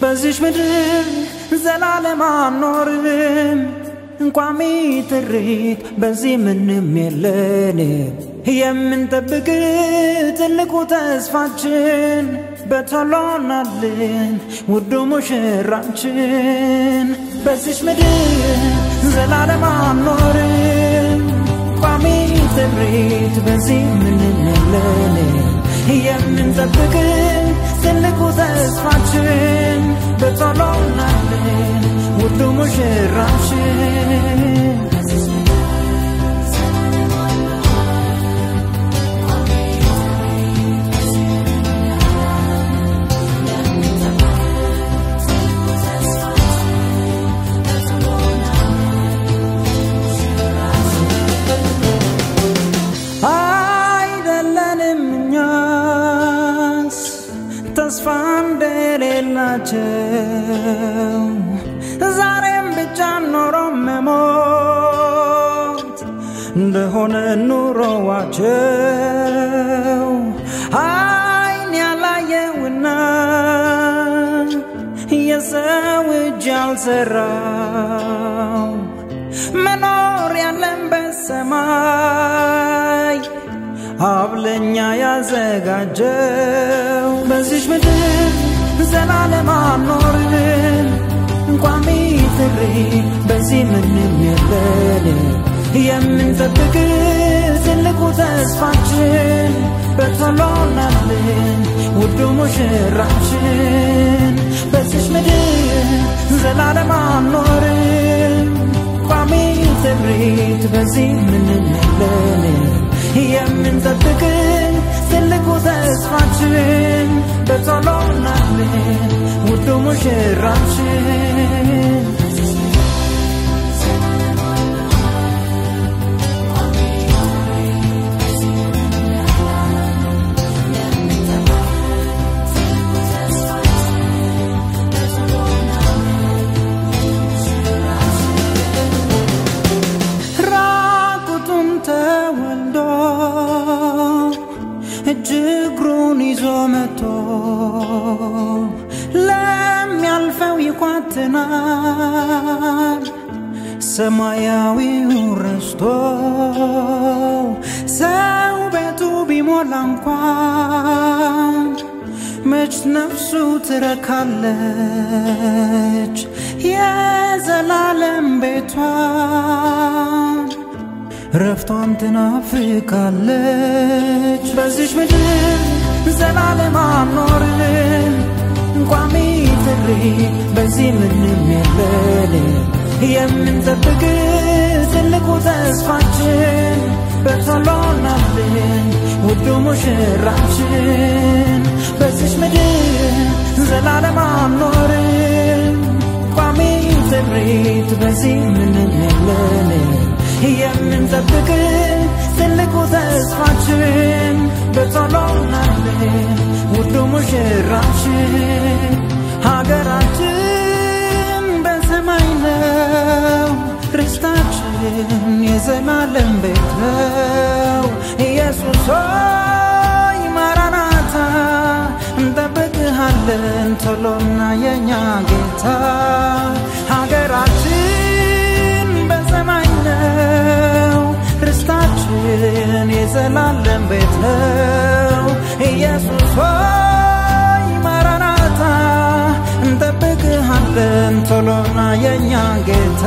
በዚሽ ምድር ዘላለም አኖርም እንኳሚ ትርኢት በዚህ ምንም የለንም። የምንጠብቅ ትልቁ ተስፋችን በቶሎናልን ውዱ ሙሽራችን። በዚች ምድር ዘላለም አኖርም ቋሚ ትርኢት በዚህ ምንም የለንም የምንጠብቅ ትልቁ ተስፋችን በቶሎናልን ውዱ ሙሽራችን እንደሌላቸው ዛሬም ብቻ ኖሮ መሞት እንደሆነ ኑሮዋቸው አይን ያላየውና የሰው እጅ ያልሰራው መኖር ያለን በሰማይ አብለኛ ያዘጋጀው በዚሽ ምድር ዘላለም አኖርን እንኳን ቢትሪ በዚህ ምንም የለን። የምንጠብቅ ትልቁ ተስፋችን በቶሎናልን ውዱ ሙሽራችን። በዚሽ ምድር ዘላለም አኖርን ቋሚ ትርኢት በዚህ ምንም የለን የምንጠብቅ ትልቁ ተስፋችን በቶሎናልን ውዱ ሙሽራችን ይኳትናል ሰማያዊው ረስቶ ሰው ቤቱ ቢሞላ እንኳን መች ነፍሱ ትረካለች? የዘላለም ቤቷን ረፍቷን ትናፍቃለች። በዚች ምድር ዘላለም እንኳን ትሪ በዚህ ምንም የለን የምንጠብቅ ትልቁ ተስፋችን በቶሎናልን ውዱ ሙሽራችን በዚች ምድር ዘላለም አኖርን ቋሚ ትርኢት በዚህ ምንም የለን የምንጠብቅ ትልቁ ተስፋችን በቶሎናልን ውዱ ሙሽራችን ሀገራችን በሰማይ ነው። ርስታችን የዘላለም ቤት ነው። ኢየሱስ ሆይ ማራናታ እንጠብቅሃለን ቶሎና የኛ ጌታ። ሀገራችን በሰማይ ነው። ርስታችን የዘላለም ቤት ነው። ኢየሱስ ቶሎና የኛ ጌታ